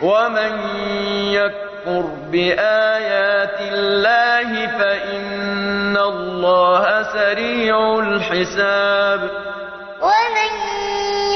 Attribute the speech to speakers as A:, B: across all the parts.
A: وَمَن يَكْفُرْ بِآيَاتِ اللَّهِ فَإِنَّ اللَّهَ سَرِيعُ الْحِسَابِ ۖ
B: وَمَن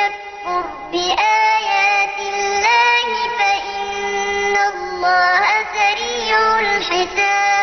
B: يَكْفُرْ بِآيَاتِ اللَّهِ فَإِنَّ اللَّهَ سَرِيعُ الْحِسَابِ